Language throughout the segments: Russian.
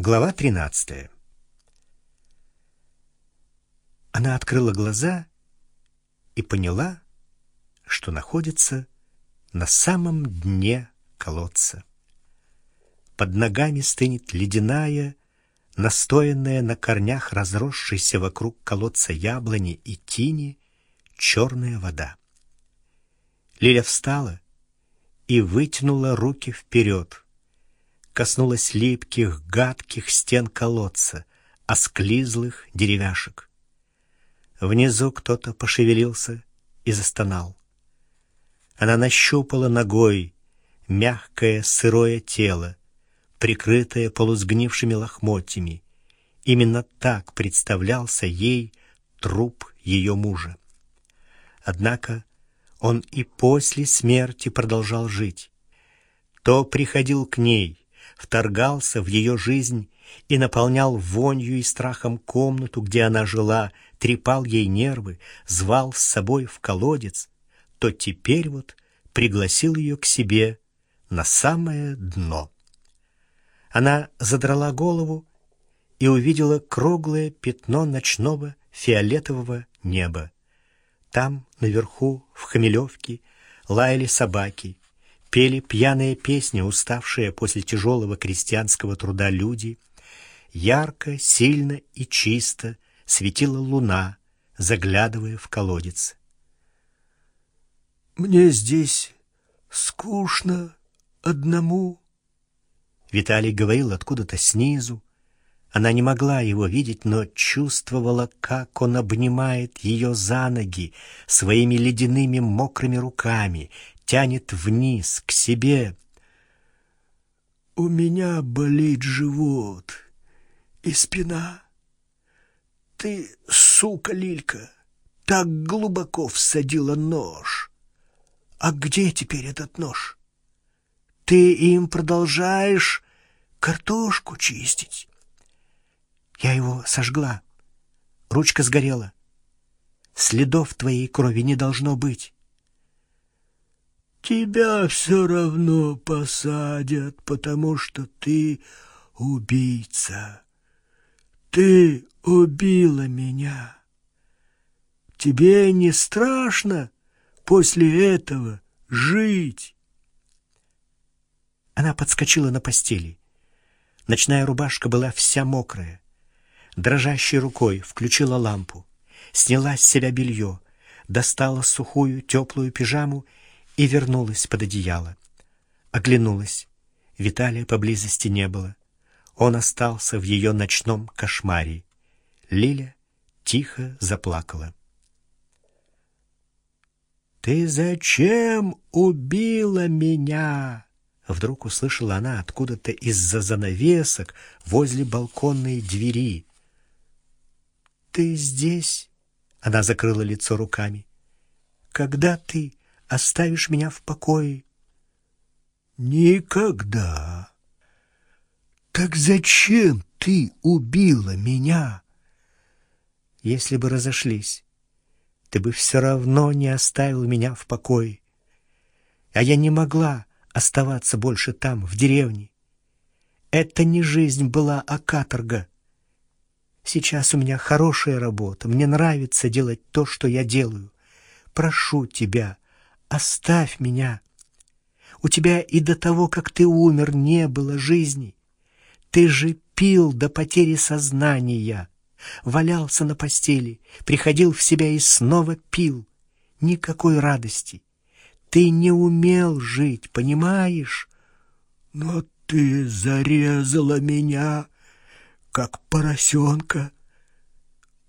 Глава 13. Она открыла глаза и поняла, что находится на самом дне колодца. Под ногами стынет ледяная, настоянная на корнях разросшейся вокруг колодца яблони и тини черная вода. Лиля встала и вытянула руки вперед коснулась липких, гадких стен колодца, осклизлых деревяшек. Внизу кто-то пошевелился и застонал. Она нащупала ногой мягкое сырое тело, прикрытое полусгнившими лохмотьями. Именно так представлялся ей труп ее мужа. Однако он и после смерти продолжал жить. То приходил к ней, вторгался в ее жизнь и наполнял вонью и страхом комнату, где она жила, трепал ей нервы, звал с собой в колодец, то теперь вот пригласил ее к себе на самое дно. Она задрала голову и увидела круглое пятно ночного фиолетового неба. Там, наверху, в Хмелевке, лаяли собаки, пели пьяные песни, уставшие после тяжелого крестьянского труда люди. Ярко, сильно и чисто светила луна, заглядывая в колодец. «Мне здесь скучно одному», — Виталий говорил откуда-то снизу. Она не могла его видеть, но чувствовала, как он обнимает ее за ноги своими ледяными мокрыми руками, тянет вниз, к себе. «У меня болит живот и спина. Ты, сука, Лилька, так глубоко всадила нож. А где теперь этот нож? Ты им продолжаешь картошку чистить?» Я его сожгла. Ручка сгорела. Следов твоей крови не должно быть. Тебя все равно посадят, потому что ты убийца. Ты убила меня. Тебе не страшно после этого жить? Она подскочила на постели. Ночная рубашка была вся мокрая. Дрожащей рукой включила лампу, сняла с себя белье, достала сухую теплую пижаму и вернулась под одеяло. Оглянулась. Виталия поблизости не было. Он остался в ее ночном кошмаре. Лиля тихо заплакала. «Ты зачем убила меня?» Вдруг услышала она откуда-то из-за занавесок возле балконной двери. «Ты здесь?» — она закрыла лицо руками. «Когда ты оставишь меня в покое? Никогда. Так зачем ты убила меня? Если бы разошлись, ты бы все равно не оставил меня в покое. А я не могла оставаться больше там, в деревне. Это не жизнь была, а каторга. Сейчас у меня хорошая работа, мне нравится делать то, что я делаю. Прошу тебя, Оставь меня. У тебя и до того, как ты умер, не было жизни. Ты же пил до потери сознания, валялся на постели, приходил в себя и снова пил. Никакой радости. Ты не умел жить, понимаешь? Но ты зарезала меня, как поросенка.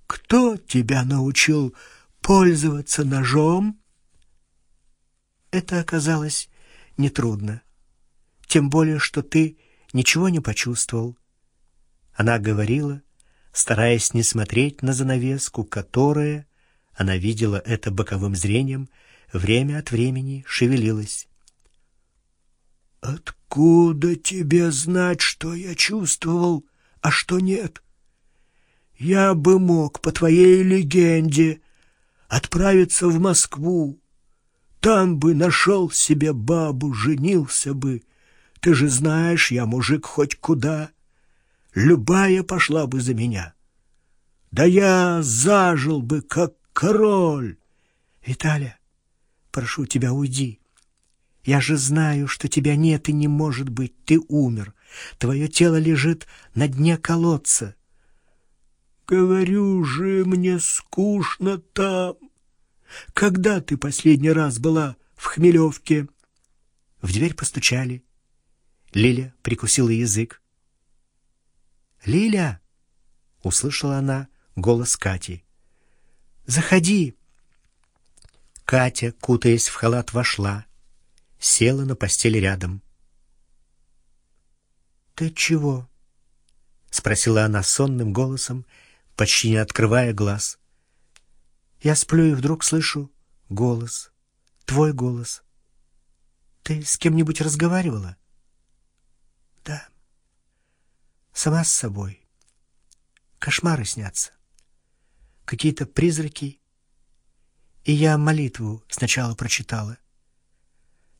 Кто тебя научил пользоваться ножом? Это оказалось нетрудно. Тем более, что ты ничего не почувствовал. Она говорила, стараясь не смотреть на занавеску, которая, она видела это боковым зрением, время от времени шевелилась. «Откуда тебе знать, что я чувствовал, а что нет? Я бы мог, по твоей легенде, отправиться в Москву, там бы нашел себе бабу, женился бы. Ты же знаешь, я мужик хоть куда. любая пошла бы за меня. Да я зажил бы, как король. Виталя, прошу тебя, уйди. Я же знаю, что тебя нет и не может быть. Ты умер. Твое тело лежит на дне колодца. Говорю же, мне скучно там. Когда ты последний раз была в Хмелевке? В дверь постучали. Лиля прикусила язык. «Лиля!» — услышала она голос Кати. «Заходи!» Катя, кутаясь в халат, вошла, села на постель рядом. «Ты чего?» — спросила она сонным голосом, почти не открывая глаз. Я сплю и вдруг слышу голос, твой голос. Ты с кем-нибудь разговаривала? Да. Сама с собой. Кошмары снятся. Какие-то призраки. И я молитву сначала прочитала,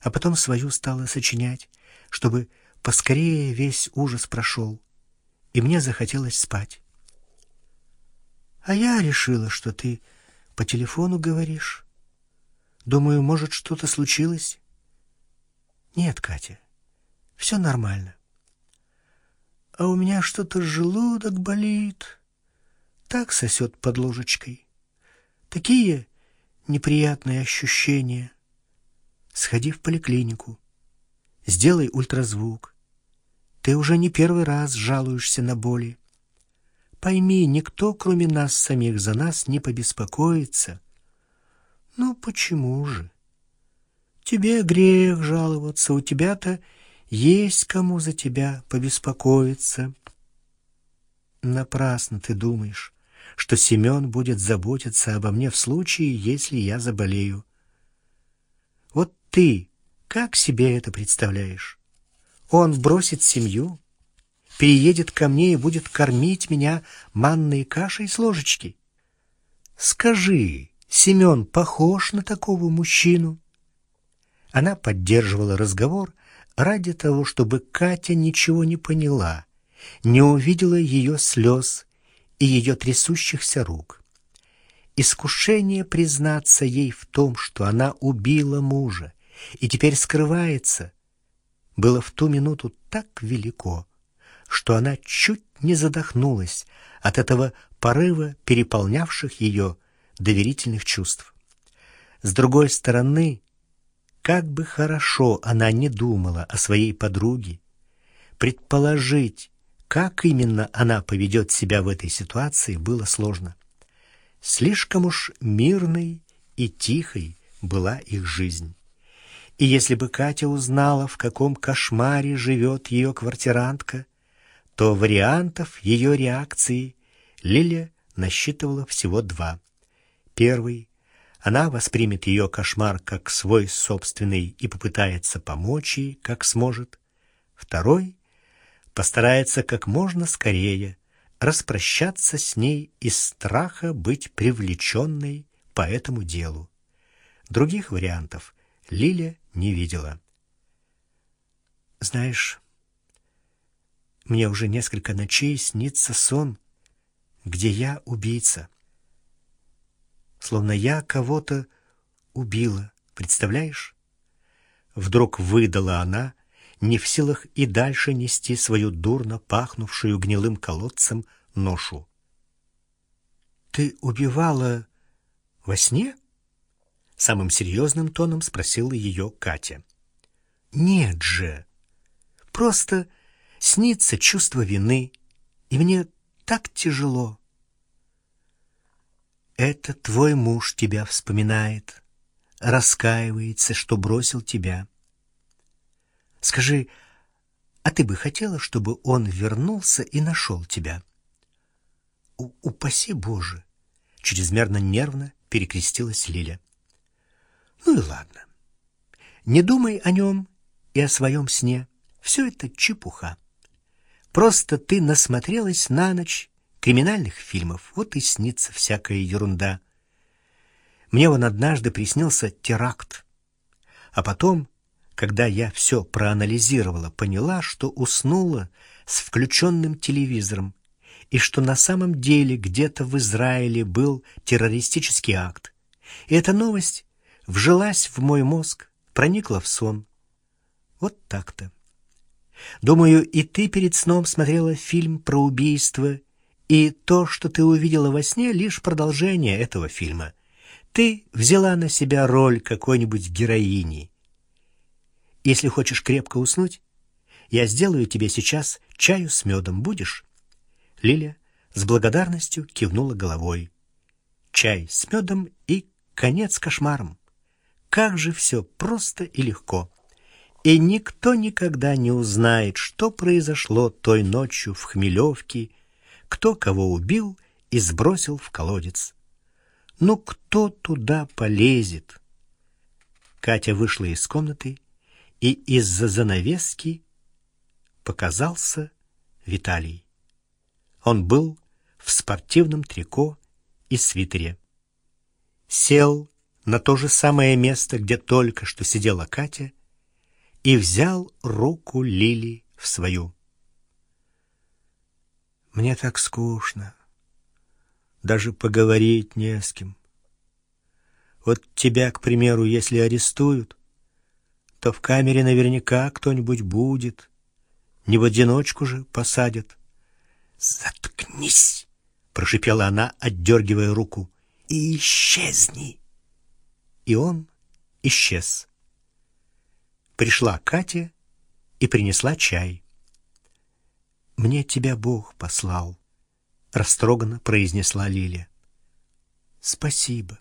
а потом свою стала сочинять, чтобы поскорее весь ужас прошел, и мне захотелось спать. А я решила, что ты по телефону говоришь. Думаю, может, что-то случилось? Нет, Катя, все нормально. А у меня что-то желудок болит, так сосет под ложечкой. Такие неприятные ощущения. Сходи в поликлинику, сделай ультразвук. Ты уже не первый раз жалуешься на боли. Пойми, никто, кроме нас самих, за нас не побеспокоится. Ну, почему же? Тебе грех жаловаться, у тебя-то есть кому за тебя побеспокоиться. Напрасно ты думаешь, что Семен будет заботиться обо мне в случае, если я заболею. Вот ты как себе это представляешь? Он бросит семью, переедет ко мне и будет кормить меня манной кашей с ложечки. Скажи, Семен похож на такого мужчину? Она поддерживала разговор ради того, чтобы Катя ничего не поняла, не увидела ее слез и ее трясущихся рук. Искушение признаться ей в том, что она убила мужа и теперь скрывается, было в ту минуту так велико, что она чуть не задохнулась от этого порыва переполнявших ее доверительных чувств. С другой стороны, как бы хорошо она не думала о своей подруге, предположить, как именно она поведет себя в этой ситуации, было сложно. Слишком уж мирной и тихой была их жизнь. И если бы Катя узнала, в каком кошмаре живет ее квартирантка, то вариантов ее реакции Лиля насчитывала всего два. Первый — она воспримет ее кошмар как свой собственный и попытается помочь ей, как сможет. Второй — постарается как можно скорее распрощаться с ней из страха быть привлеченной по этому делу. Других вариантов Лиля не видела. «Знаешь...» Мне уже несколько ночей снится сон, где я убийца. Словно я кого-то убила, представляешь? Вдруг выдала она, не в силах и дальше нести свою дурно пахнувшую гнилым колодцем ношу. «Ты убивала во сне?» Самым серьезным тоном спросила ее Катя. «Нет же! Просто снится чувство вины, и мне так тяжело. Это твой муж тебя вспоминает, раскаивается, что бросил тебя. Скажи, а ты бы хотела, чтобы он вернулся и нашел тебя? У упаси Боже! Чрезмерно нервно перекрестилась Лиля. Ну и ладно. Не думай о нем и о своем сне. Все это чепуха. Просто ты насмотрелась на ночь криминальных фильмов, вот и снится всякая ерунда. Мне он однажды приснился теракт. А потом, когда я все проанализировала, поняла, что уснула с включенным телевизором, и что на самом деле где-то в Израиле был террористический акт. И эта новость вжилась в мой мозг, проникла в сон. Вот так-то. Думаю, и ты перед сном смотрела фильм про убийство, и то, что ты увидела во сне, лишь продолжение этого фильма. Ты взяла на себя роль какой-нибудь героини. Если хочешь крепко уснуть, я сделаю тебе сейчас чаю с медом. Будешь? Лиля с благодарностью кивнула головой. Чай с медом и конец кошмарам. Как же все просто и легко. И никто никогда не узнает, что произошло той ночью в Хмелевке, кто кого убил и сбросил в колодец. Но кто туда полезет? Катя вышла из комнаты, и из-за занавески показался Виталий. Он был в спортивном трико и свитере. Сел на то же самое место, где только что сидела Катя, и взял руку Лили в свою. Мне так скучно. Даже поговорить не с кем. Вот тебя, к примеру, если арестуют, то в камере наверняка кто-нибудь будет. Не в одиночку же посадят. «Заткнись!» — прошипела она, отдергивая руку. «И исчезни!» И он исчез. Пришла Катя и принесла чай. «Мне тебя Бог послал», — растроганно произнесла Лиля. «Спасибо».